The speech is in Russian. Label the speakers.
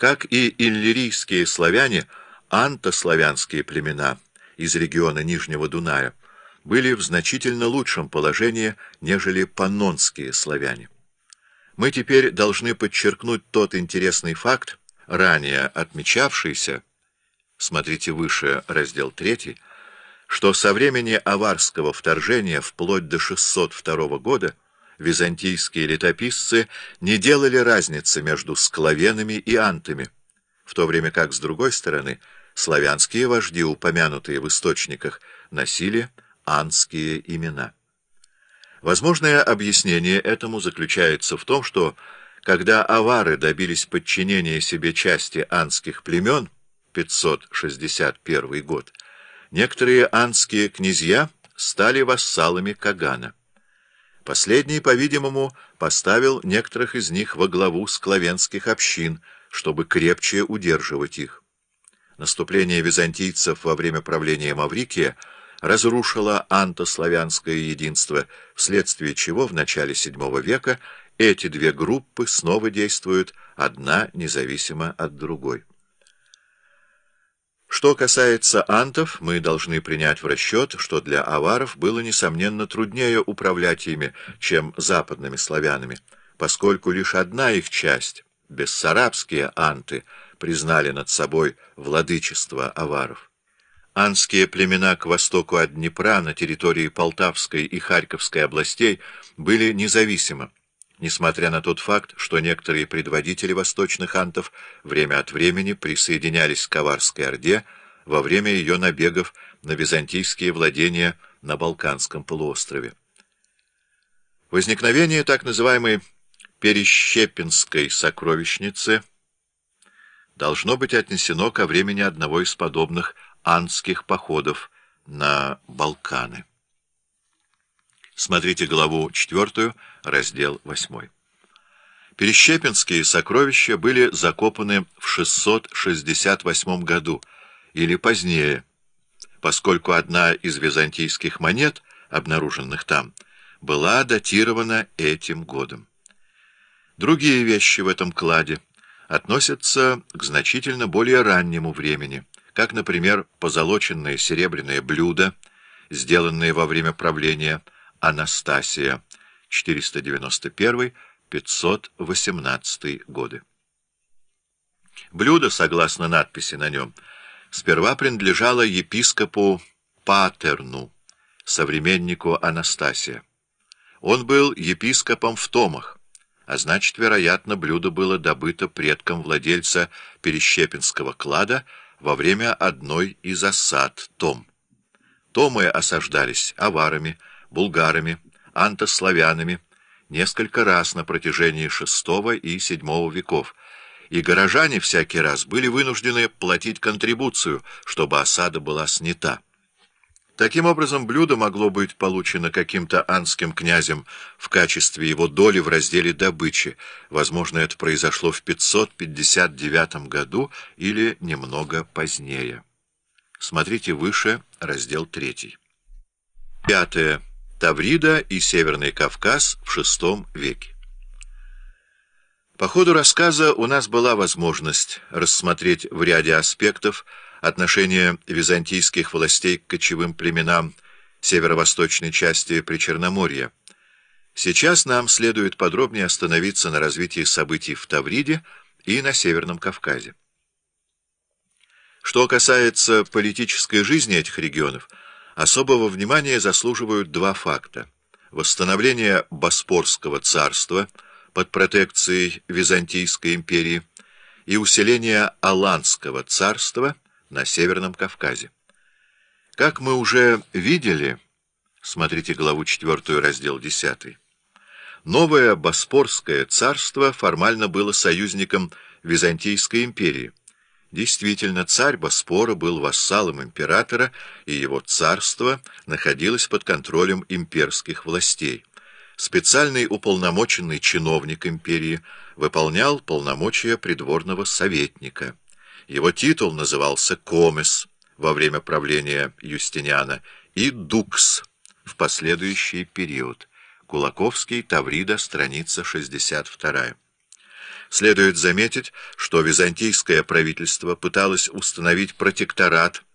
Speaker 1: Как и иллирийские славяне, антославянские племена из региона Нижнего Дуная были в значительно лучшем положении, нежели паннонские славяне. Мы теперь должны подчеркнуть тот интересный факт, ранее отмечавшийся, смотрите выше раздел 3, что со времени аварского вторжения вплоть до 602 года византийские летописцы не делали разницы между склавенами и антами, в то время как, с другой стороны, славянские вожди, упомянутые в источниках, носили антские имена. Возможное объяснение этому заключается в том, что, когда авары добились подчинения себе части анских племен, 561 год, некоторые анские князья стали вассалами Кагана. Последний, по-видимому, поставил некоторых из них во главу склавенских общин, чтобы крепче удерживать их. Наступление византийцев во время правления Маврикия разрушило антославянское единство, вследствие чего в начале VII века эти две группы снова действуют одна независимо от другой. Что касается антов, мы должны принять в расчет, что для аваров было, несомненно, труднее управлять ими, чем западными славянами, поскольку лишь одна их часть, бессарабские анты, признали над собой владычество аваров. Анские племена к востоку от Днепра на территории Полтавской и Харьковской областей были независимы несмотря на тот факт, что некоторые предводители восточных антов время от времени присоединялись к Коварской Орде во время ее набегов на византийские владения на Балканском полуострове. Возникновение так называемой Перещепинской сокровищницы должно быть отнесено ко времени одного из подобных антских походов на Балканы. Смотрите главу 4, раздел 8. Перещепинские сокровища были закопаны в 668 году или позднее, поскольку одна из византийских монет, обнаруженных там, была датирована этим годом. Другие вещи в этом кладе относятся к значительно более раннему времени, как, например, позолоченное серебряное блюдо, сделанное во время правления Анастасия, 491-518 годы. Блюдо, согласно надписи на нем, сперва принадлежало епископу Патерну, современнику Анастасия. Он был епископом в Томах, а значит, вероятно, блюдо было добыто предком владельца Перещепинского клада во время одной из осад Том. Томы осаждались аварами, булгарами, антославянами несколько раз на протяжении VI и VII веков, и горожане всякий раз были вынуждены платить контрибуцию, чтобы осада была снята. Таким образом, блюдо могло быть получено каким-то анским князем в качестве его доли в разделе добычи. Возможно, это произошло в 559 году или немного позднее. Смотрите выше, раздел 3. Пятое. Таврида и Северный Кавказ в VI веке. По ходу рассказа у нас была возможность рассмотреть в ряде аспектов отношение византийских властей к кочевым племенам северо-восточной части Причерноморья. Сейчас нам следует подробнее остановиться на развитии событий в Тавриде и на Северном Кавказе. Что касается политической жизни этих регионов – Особого внимания заслуживают два факта. Восстановление Боспорского царства под протекцией Византийской империи и усиление Аланского царства на Северном Кавказе. Как мы уже видели, смотрите главу 4, раздел 10, новое Боспорское царство формально было союзником Византийской империи, Действительно, царь Боспора был вассалом императора, и его царство находилось под контролем имперских властей. Специальный уполномоченный чиновник империи выполнял полномочия придворного советника. Его титул назывался «комес» во время правления Юстиниана и «дукс» в последующий период. Кулаковский, Таврида, страница 62. Следует заметить, что византийское правительство пыталось установить протекторат